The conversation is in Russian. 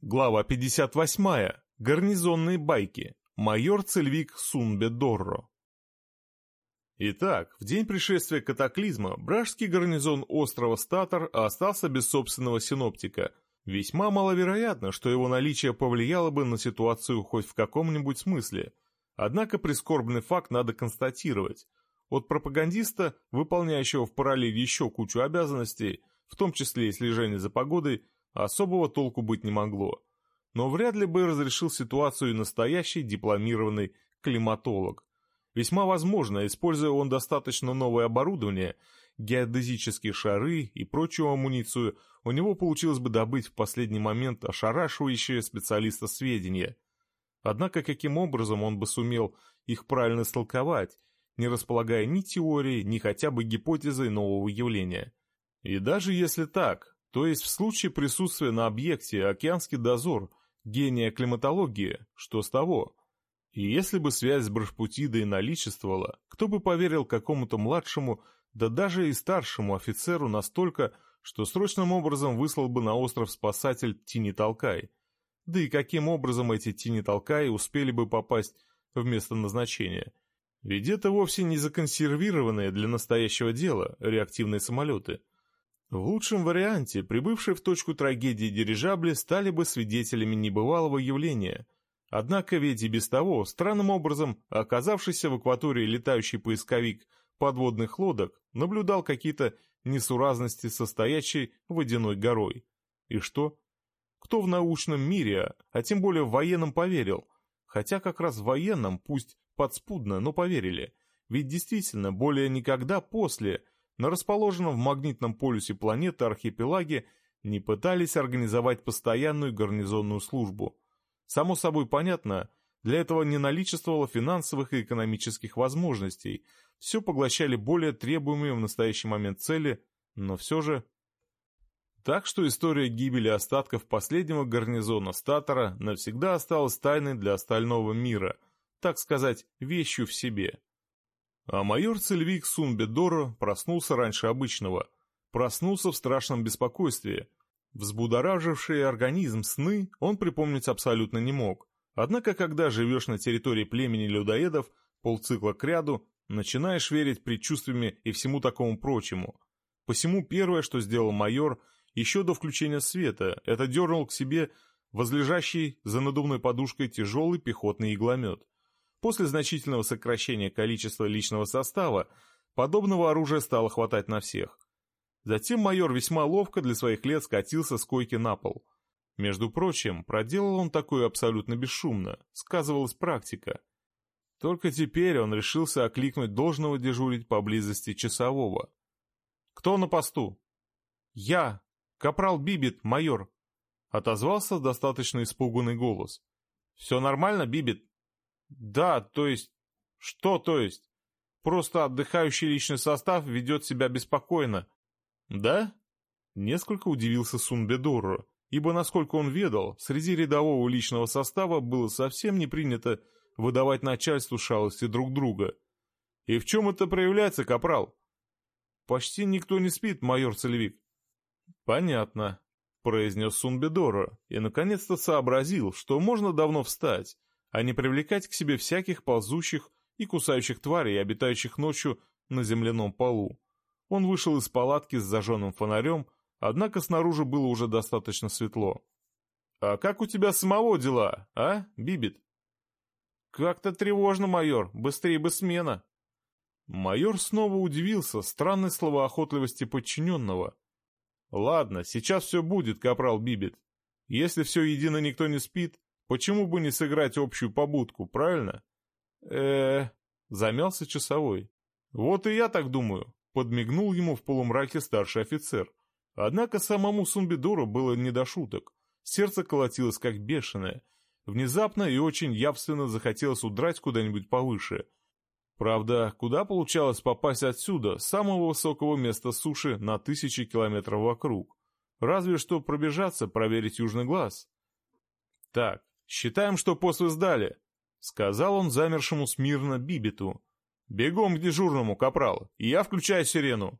Глава 58. Гарнизонные байки. Майор Цельвик Сунбе Дорро. Итак, в день пришествия катаклизма Бражский гарнизон острова Статор остался без собственного синоптика. Весьма маловероятно, что его наличие повлияло бы на ситуацию хоть в каком-нибудь смысле. Однако прискорбный факт надо констатировать. От пропагандиста, выполняющего в параллель еще кучу обязанностей, в том числе и слежение за погодой, особого толку быть не могло. Но вряд ли бы разрешил ситуацию настоящий дипломированный климатолог. Весьма возможно, используя он достаточно новое оборудование, геодезические шары и прочую амуницию, у него получилось бы добыть в последний момент ошарашивающие специалиста сведения. Однако каким образом он бы сумел их правильно истолковать, не располагая ни теорией, ни хотя бы гипотезой нового явления? И даже если так, то есть в случае присутствия на объекте океанский дозор, гения климатологии, что с того? И если бы связь с Брашпутидой наличествовала, кто бы поверил какому-то младшему, да даже и старшему офицеру настолько, что срочным образом выслал бы на остров спасатель Тини Толкай? Да и каким образом эти Тини Толкай успели бы попасть в место назначения? Ведь это вовсе не законсервированные для настоящего дела реактивные самолеты – в лучшем варианте прибывшие в точку трагедии дирижабли стали бы свидетелями небывалого явления. Однако ведь и без того, странным образом, оказавшийся в акватории летающий поисковик подводных лодок наблюдал какие-то несуразности состоящей водяной горой. И что? Кто в научном мире, а тем более в военном поверил? Хотя как раз в военном, пусть подспудно, но поверили. Ведь действительно, более никогда после – на расположенном в магнитном полюсе планеты архипелаге не пытались организовать постоянную гарнизонную службу. Само собой понятно, для этого не наличествовало финансовых и экономических возможностей, все поглощали более требуемые в настоящий момент цели, но все же... Так что история гибели остатков последнего гарнизона Статора навсегда осталась тайной для остального мира, так сказать, вещью в себе. А майор Цельвик Сунбедоро проснулся раньше обычного. Проснулся в страшном беспокойстве. Взбудораживший организм сны он припомнить абсолютно не мог. Однако, когда живешь на территории племени людоедов, полцикла к ряду, начинаешь верить предчувствиями и всему такому прочему. Посему первое, что сделал майор, еще до включения света, это дернул к себе возлежащий за надувной подушкой тяжелый пехотный игломет. После значительного сокращения количества личного состава, подобного оружия стало хватать на всех. Затем майор весьма ловко для своих лет скатился с койки на пол. Между прочим, проделал он такое абсолютно бесшумно, сказывалась практика. Только теперь он решился окликнуть должного дежурить поблизости часового. «Кто на посту?» «Я! Капрал Бибит, майор!» Отозвался достаточно испуганный голос. «Все нормально, Бибит?» Да, то есть... Что то есть? Просто отдыхающий личный состав ведет себя беспокойно. Да? Несколько удивился Сунбедорро, ибо, насколько он ведал, среди рядового личного состава было совсем не принято выдавать начальству шалости друг друга. И в чем это проявляется, капрал? Почти никто не спит, майор Целевик. Понятно, произнес Сунбедора и наконец-то сообразил, что можно давно встать, а не привлекать к себе всяких ползущих и кусающих тварей, обитающих ночью на земляном полу. Он вышел из палатки с зажженным фонарем, однако снаружи было уже достаточно светло. «А как у тебя самого дела, а, Бибит?» «Как-то тревожно, майор, быстрее бы смена». Майор снова удивился странной словоохотливости подчиненного. «Ладно, сейчас все будет, капрал Бибит. Если все едино никто не спит, Почему бы не сыграть общую побудку, правильно? э замялся часовой. Вот и я так думаю, подмигнул ему в полумраке старший офицер. Однако самому Сумбидору было не до шуток. Сердце колотилось как бешеное. Внезапно и очень явственно захотелось удрать куда-нибудь повыше. Правда, куда получалось попасть отсюда, с самого высокого места суши на тысячи километров вокруг? Разве что пробежаться, проверить южный глаз. Так, «Считаем, что после сдали», — сказал он замершему смирно Бибиту. «Бегом к дежурному, капрал, и я включаю сирену».